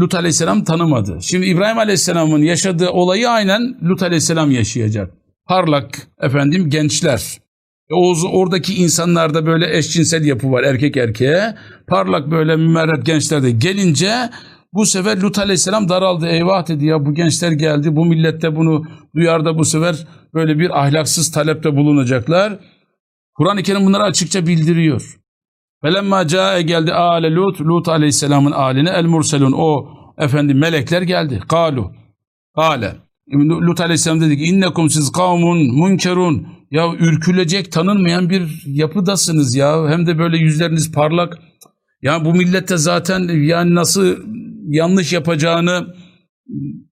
[SPEAKER 1] Lut aleyhisselam tanımadı. Şimdi İbrahim aleyhisselamın yaşadığı olayı aynen Lut aleyhisselam yaşayacak. Parlak efendim gençler. E, o, oradaki insanlarda böyle eşcinsel yapı var erkek erkeğe. Parlak böyle mümerret gençler de gelince bu sefer Lut aleyhisselam daraldı. Eyvah dedi ya bu gençler geldi. Bu millette bunu duyar da bu sefer böyle bir ahlaksız talepte bulunacaklar. Kur'an-ı Kerim bunları açıkça bildiriyor. Felemma cae geldi ale Lut, Lut aleyhisselamın aline el murselun o efendim melekler geldi. Kalu, kale. Lut aleyhisselam dedi ki innekum siz kavmun munkerun. Ya ürkülecek tanınmayan bir yapıdasınız ya. Hem de böyle yüzleriniz parlak. Ya bu millette zaten yani nasıl yanlış yapacağını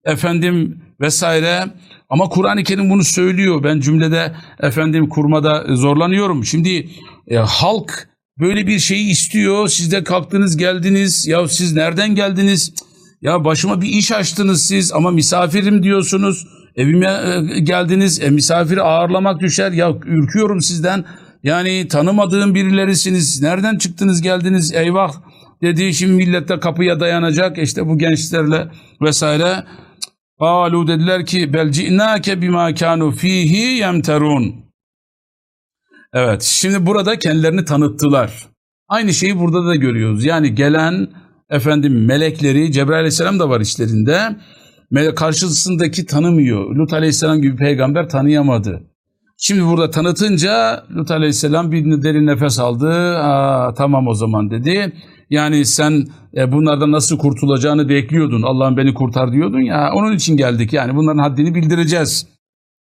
[SPEAKER 1] efendim vesaire ama Kur'an-ı Kerim bunu söylüyor. Ben cümlede efendim kurmada zorlanıyorum. Şimdi e, halk böyle bir şeyi istiyor. Siz de kalktınız geldiniz. Ya siz nereden geldiniz? Ya başıma bir iş açtınız siz ama misafirim diyorsunuz. Evime e, geldiniz. E, misafiri ağırlamak düşer. Ya ürküyorum sizden. Yani tanımadığım birilerisiniz. Nereden çıktınız geldiniz? Eyvah dedi. Şimdi millette kapıya dayanacak. İşte bu gençlerle vesaire. Kalu dediler ki bel ci'nake bima kanu fihi yemterun. Evet şimdi burada kendilerini tanıttılar. Aynı şeyi burada da görüyoruz. Yani gelen efendim melekleri Cebrail aleyhisselam da var içlerinde. Karşısındaki tanımıyor. Lut aleyhisselam gibi peygamber tanıyamadı. Şimdi burada tanıtınca Lut aleyhisselam bir derin nefes aldı. Aa, tamam o zaman dedi. Yani sen e, bunlardan nasıl kurtulacağını bekliyordun. Allah'ım beni kurtar diyordun ya. Onun için geldik yani bunların haddini bildireceğiz.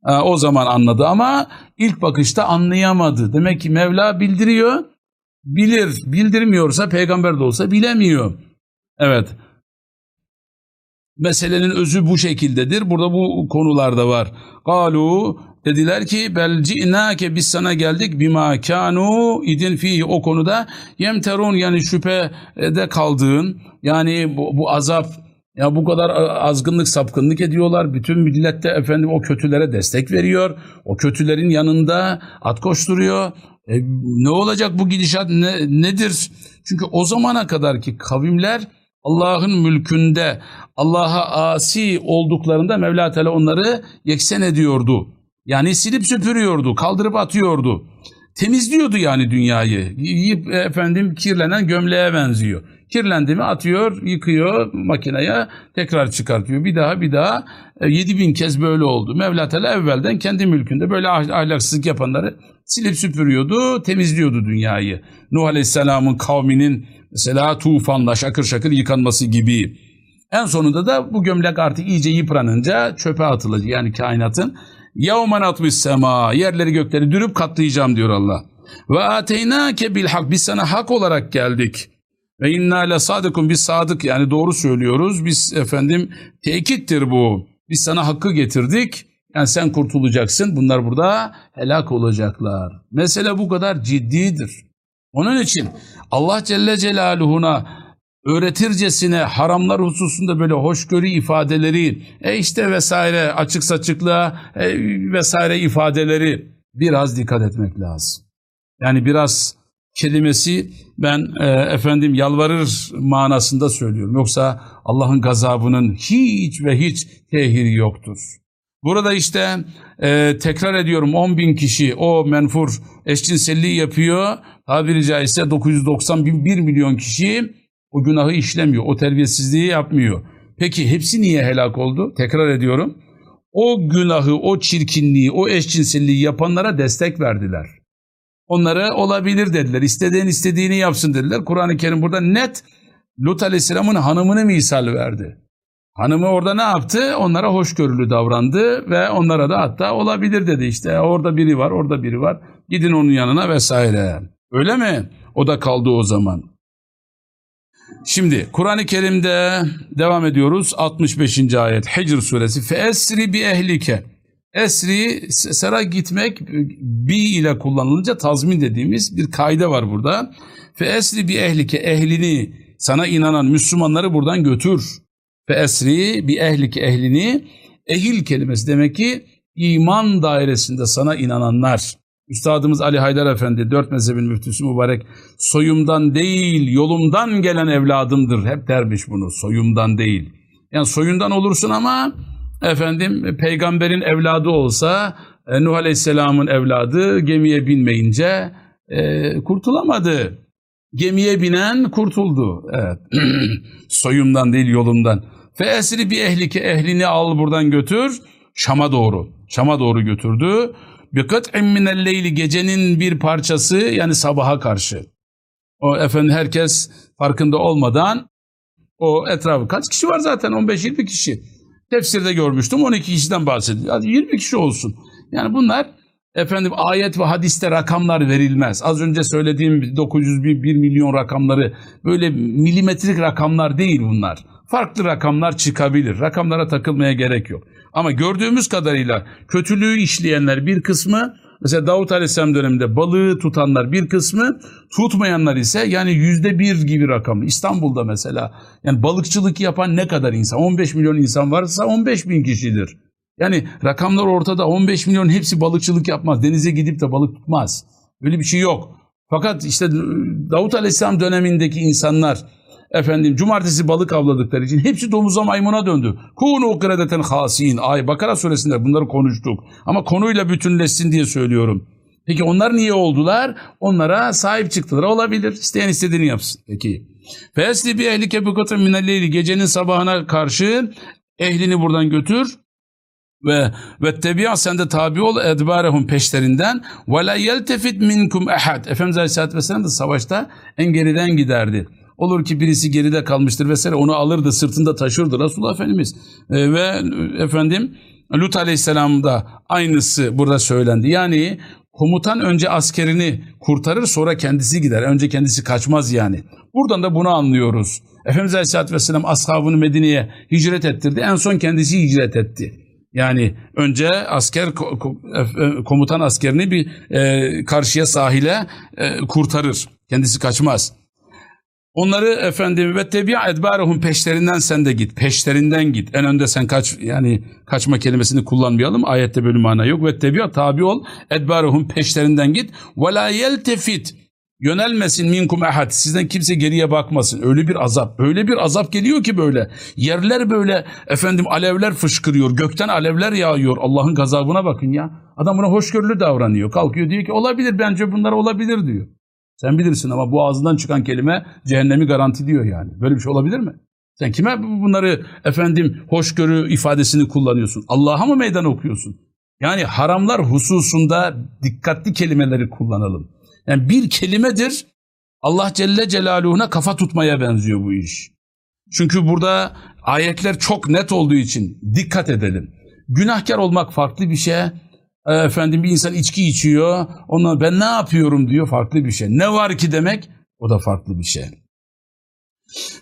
[SPEAKER 1] E, o zaman anladı ama ilk bakışta anlayamadı. Demek ki Mevla bildiriyor. Bilir. Bildirmiyorsa peygamber de olsa bilemiyor. Evet. Meselenin özü bu şekildedir. Burada bu konularda var. Galu dediler ki bel ci'nake biz sana geldik bima kanu idin fihi o konuda yemterun yani şüphede kaldığın yani bu, bu azap ya bu kadar azgınlık sapkınlık ediyorlar. Bütün millette efendim o kötülere destek veriyor. O kötülerin yanında at koşturuyor. E, ne olacak bu gidişat ne, nedir? Çünkü o zamana kadar ki kavimler Allah'ın mülkünde Allah'a asi olduklarında Mevla Teala onları yeksen ediyordu. Yani silip süpürüyordu, kaldırıp atıyordu. Temizliyordu yani dünyayı. Yiyip efendim kirlenen gömleğe benziyor. Kirlendi mi atıyor, yıkıyor makineye, tekrar çıkartıyor. Bir daha bir daha e, 7 bin kez böyle oldu. Mevla Teala evvelden kendi mülkünde böyle ah, ahlaksızlık yapanları silip süpürüyordu, temizliyordu dünyayı. Nuh Aleyhisselam'ın kavminin Mesela tufanla şakır şakır yıkanması gibi. En sonunda da bu gömlek artık iyice yıpranınca çöpe atılacak. Yani kainatın yevmen atmış sema yerleri gökleri dürüp katlayacağım diyor Allah. Ve ateynake bil hak biz sana hak olarak geldik. Ve inna le sadıkun biz sadık yani doğru söylüyoruz. Biz efendim tekittir bu. Biz sana hakkı getirdik. Yani sen kurtulacaksın. Bunlar burada helak olacaklar. Mesele bu kadar ciddidir. Onun için Allah Celle Celaluhu'na öğretircesine haramlar hususunda böyle hoşgörü ifadeleri, e işte vesaire açık saçıklığa e vesaire ifadeleri biraz dikkat etmek lazım. Yani biraz kelimesi ben e, efendim yalvarır manasında söylüyorum. Yoksa Allah'ın gazabının hiç ve hiç tehiri yoktur. Burada işte e, tekrar ediyorum 10 bin kişi o menfur eşcinselliği yapıyor. Tabiri caizse 991 milyon kişi o günahı işlemiyor, o terbiyesizliği yapmıyor. Peki hepsi niye helak oldu? Tekrar ediyorum. O günahı, o çirkinliği, o eşcinselliği yapanlara destek verdiler. Onlara olabilir dediler. İstediğin istediğini yapsın dediler. Kur'an-ı Kerim burada net Lut Aleyhisselam'ın hanımını misal verdi. Hanımı orada ne yaptı? Onlara hoşgörülü davrandı ve onlara da hatta olabilir dedi işte. Orada biri var, orada biri var. Gidin onun yanına vesaire. Öyle mi? O da kaldı o zaman. Şimdi Kur'an-ı Kerim'de devam ediyoruz 65. ayet Hicr suresi fe esri bi ehlike esri sera gitmek bi ile kullanılınca tazmin dediğimiz bir kaide var burada. Fe esri bi ehlike ehlini sana inanan Müslümanları buradan götür. Fe esri bi ehlike ehlini ehil kelimesi demek ki iman dairesinde sana inananlar. Üstadımız Ali Haydar Efendi, dört mezhebin müftüsü mübarek, soyumdan değil yolumdan gelen evladımdır. Hep dermiş bunu, soyumdan değil. Yani soyundan olursun ama efendim peygamberin evladı olsa e, Nuh Aleyhisselam'ın evladı gemiye binmeyince e, kurtulamadı. Gemiye binen kurtuldu. Evet. Soyumdan değil yolumdan. Fe esri bir ehlike ehlini al buradan götür. Şam'a doğru. Şam'a doğru götürdü. Bir kat'in minelleyli gecenin bir parçası yani sabaha karşı. O efendim herkes farkında olmadan o etrafı kaç kişi var zaten 15-20 kişi. Tefsirde görmüştüm 12 kişiden bahsediyor. Hadi 20 kişi olsun. Yani bunlar efendim ayet ve hadiste rakamlar verilmez. Az önce söylediğim 901 1 milyon rakamları böyle milimetrik rakamlar değil bunlar. Farklı rakamlar çıkabilir. Rakamlara takılmaya gerek yok. Ama gördüğümüz kadarıyla kötülüğü işleyenler bir kısmı Mesela Davut Aleyhisselam döneminde balığı tutanlar bir kısmı, tutmayanlar ise yani yüzde bir gibi rakam. İstanbul'da mesela yani balıkçılık yapan ne kadar insan? 15 milyon insan varsa 15 bin kişidir. Yani rakamlar ortada 15 milyon hepsi balıkçılık yapmaz. Denize gidip de balık tutmaz. Öyle bir şey yok. Fakat işte Davut Aleyhisselam dönemindeki insanlar efendim cumartesi balık avladıkları için hepsi domuza maymuna döndü. Kunu kredeten hasin. Ay Bakara suresinde bunları konuştuk. Ama konuyla bütünleşsin diye söylüyorum. Peki onlar niye oldular? Onlara sahip çıktılar. Olabilir. İsteyen istediğini yapsın. Peki. Fesli bir ehlike bukatın minelleyli. Gecenin sabahına karşı ehlini buradan götür ve ve tebi'a sen de tabi ol edbarehum peşlerinden ve la yeltefit minkum ehad. Efendimiz Aleyhisselatü Vesselam da savaşta en geriden giderdi. Olur ki birisi geride kalmıştır vesaire onu alırdı sırtında taşırdı Resulullah Efendimiz. E, ve efendim Lut Aleyhisselam da aynısı burada söylendi. Yani komutan önce askerini kurtarır sonra kendisi gider. Önce kendisi kaçmaz yani. Buradan da bunu anlıyoruz. Efendimiz Aleyhisselatü Vesselam ashabını Medine'ye hicret ettirdi. En son kendisi hicret etti. Yani önce asker e, komutan askerini bir e, karşıya sahile e, kurtarır. Kendisi kaçmaz. Onları efendim ve tebi'a edbarehum peşlerinden sen de git. Peşlerinden git. En önde sen kaç yani kaçma kelimesini kullanmayalım. Ayette böyle mana yok. Ve tebi'a tabi ol. Edbarehum peşlerinden git. Ve la yeltefit. Yönelmesin minkum ehad. Sizden kimse geriye bakmasın. Öyle bir azap. Öyle bir azap geliyor ki böyle. Yerler böyle efendim alevler fışkırıyor. Gökten alevler yağıyor. Allah'ın gazabına bakın ya. Adam buna hoşgörülü davranıyor. Kalkıyor diyor ki olabilir bence bunlar olabilir diyor. Sen bilirsin ama bu ağzından çıkan kelime cehennemi garanti diyor yani. Böyle bir şey olabilir mi? Sen kime bunları efendim hoşgörü ifadesini kullanıyorsun? Allah'a mı meydan okuyorsun? Yani haramlar hususunda dikkatli kelimeleri kullanalım. Yani bir kelimedir Allah Celle Celaluhu'na kafa tutmaya benziyor bu iş. Çünkü burada ayetler çok net olduğu için dikkat edelim. Günahkar olmak farklı bir şey, efendim bir insan içki içiyor. Ondan ben ne yapıyorum diyor farklı bir şey. Ne var ki demek o da farklı bir şey.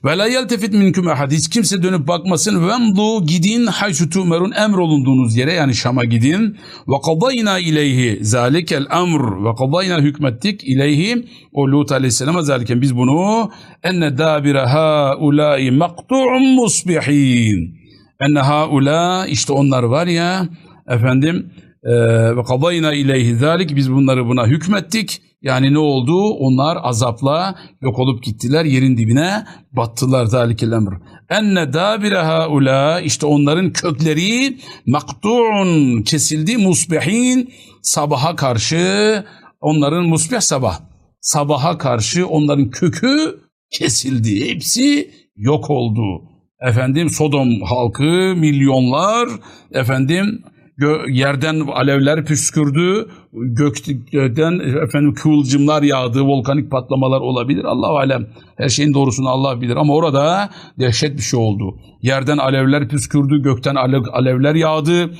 [SPEAKER 1] Ve la yeltefit minkum ahad. Hiç kimse dönüp bakmasın. Vemdu gidin haysu tumerun emrolunduğunuz yere yani Şam'a gidin. Ve kadayna ileyhi zalikel emr. Ve kadayna hükmettik ileyhi o Lut aleyhisselama zaliken biz bunu enne dabire haulâi maktu'un musbihin. Enne haulâ işte onlar var ya efendim ve kadayna ileyhi zalik biz bunları buna hükmettik. Yani ne oldu? Onlar azapla yok olup gittiler. Yerin dibine battılar zalikel emr. Enne dabire haula işte onların kökleri maktu'un kesildi musbihin sabaha karşı onların musbih sabah sabaha karşı onların kökü kesildi. Hepsi yok oldu. Efendim Sodom halkı milyonlar efendim yerden alevler püskürdü, gökten efendim kıvılcımlar yağdı, volkanik patlamalar olabilir. Allah alem her şeyin doğrusunu Allah bilir ama orada dehşet bir şey oldu. Yerden alevler püskürdü, gökten alev, alevler yağdı.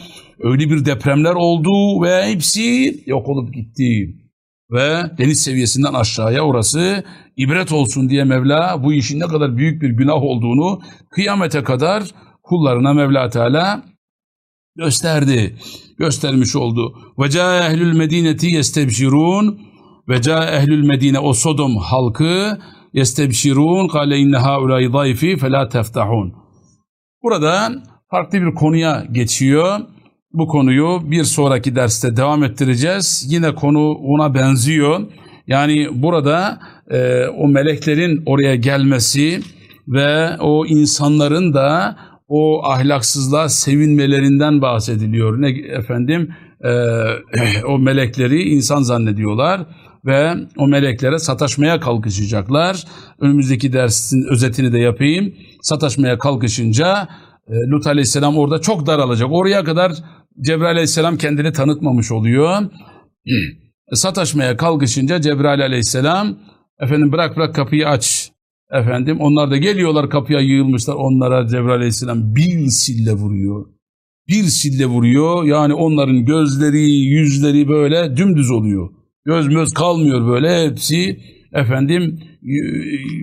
[SPEAKER 1] Öyle bir depremler oldu ve hepsi yok olup gitti. Ve deniz seviyesinden aşağıya orası ibret olsun diye Mevla bu işin ne kadar büyük bir günah olduğunu kıyamete kadar kullarına Mevla Teala gösterdi. Göstermiş oldu. Ve ca ehlül medineti yestebşirun ve ca ehlül medine o Sodom halkı yestebşirun kâle inne haulâi zayfi felâ teftahun. Burada farklı bir konuya geçiyor bu konuyu bir sonraki derste devam ettireceğiz. Yine konu ona benziyor. Yani burada e, o meleklerin oraya gelmesi ve o insanların da o ahlaksızlığa sevinmelerinden bahsediliyor. Ne efendim e, o melekleri insan zannediyorlar ve o meleklere sataşmaya kalkışacaklar. Önümüzdeki dersin özetini de yapayım. Sataşmaya kalkışınca e, Lut Aleyhisselam orada çok daralacak. Oraya kadar Cebrail Aleyhisselam kendini tanıtmamış oluyor. Sataşmaya kalkışınca Cebrail Aleyhisselam efendim bırak bırak kapıyı aç. Efendim onlar da geliyorlar kapıya yığılmışlar. Onlara Cebrail Aleyhisselam bir sille vuruyor. Bir sille vuruyor. Yani onların gözleri, yüzleri böyle dümdüz oluyor. Göz möz kalmıyor böyle hepsi efendim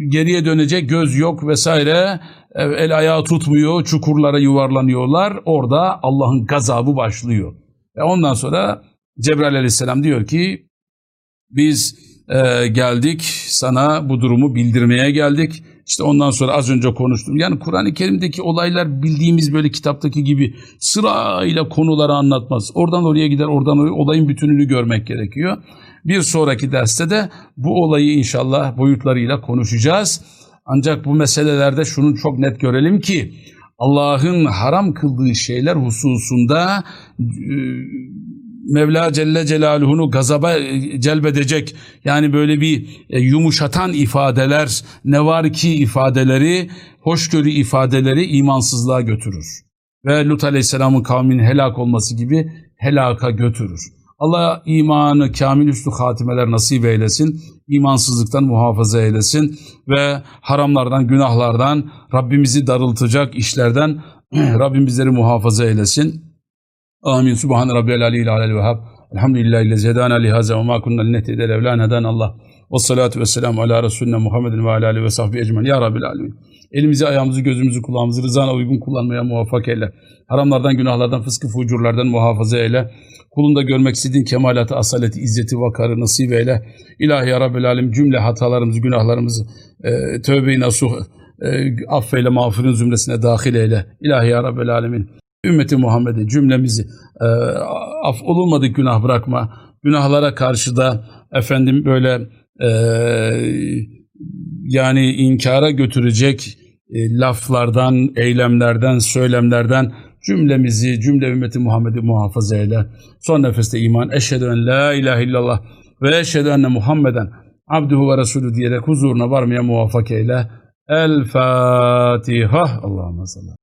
[SPEAKER 1] geriye dönecek göz yok vesaire el ayağı tutmuyor çukurlara yuvarlanıyorlar orada Allah'ın gazabı başlıyor. Ve ondan sonra Cebrail aleyhisselam diyor ki biz e, geldik sana bu durumu bildirmeye geldik. İşte ondan sonra az önce konuştum. Yani Kur'an-ı Kerim'deki olaylar bildiğimiz böyle kitaptaki gibi sırayla konuları anlatmaz. Oradan oraya gider, oradan oraya olayın bütününü görmek gerekiyor. Bir sonraki derste de bu olayı inşallah boyutlarıyla konuşacağız. Ancak bu meselelerde şunu çok net görelim ki Allah'ın haram kıldığı şeyler hususunda e, Mevla Celle Celaluhu'nu gazaba e, celbedecek yani böyle bir e, yumuşatan ifadeler ne var ki ifadeleri hoşgörü ifadeleri imansızlığa götürür. Ve Lut Aleyhisselam'ın kavminin helak olması gibi helaka götürür. Allah imanı kamil üstü hatimeler nasip eylesin. imansızlıktan muhafaza eylesin. Ve haramlardan, günahlardan, Rabbimizi darıltacak işlerden Rabbim bizleri muhafaza eylesin. Amin. Subhan Rabbiyal Aliyyil Alel Vehhab. Elhamdülillahi lezi hedana lihaza ve ma kunna linehtede levla neden Allah. Ve salatu ve selamu ala Resulüne Muhammedin ve ala alihi ve sahbihi ecmen. Ya Rabbil Alemin. Elimizi, ayağımızı, gözümüzü, kulağımızı rızana uygun kullanmaya muvaffak eyle. Haramlardan, günahlardan, fıskı, fucurlardan muhafaza eyle. Kulunda görmek istediğin kemalatı, asaleti, izzeti, vakarı nasip eyle. İlahi ya Rabbil Alem cümle hatalarımızı, günahlarımızı e, tövbe-i nasuh e, affeyle, mağfirin zümresine dahil eyle. İlahi ya Rabbil Alemin. Ümmeti Muhammed'i cümlemizi e, af olunmadık günah bırakma. Günahlara karşı da efendim böyle e, yani inkara götürecek e, laflardan, eylemlerden, söylemlerden cümlemizi, cümle ümmeti Muhammed'i muhafaza eyle. Son nefeste iman. Eşhedü en la ilahe illallah ve eşhedü enne Muhammeden abduhu ve resulü diyerek huzuruna varmaya muvaffak eyle. El Fatiha. Allahümme sallallahu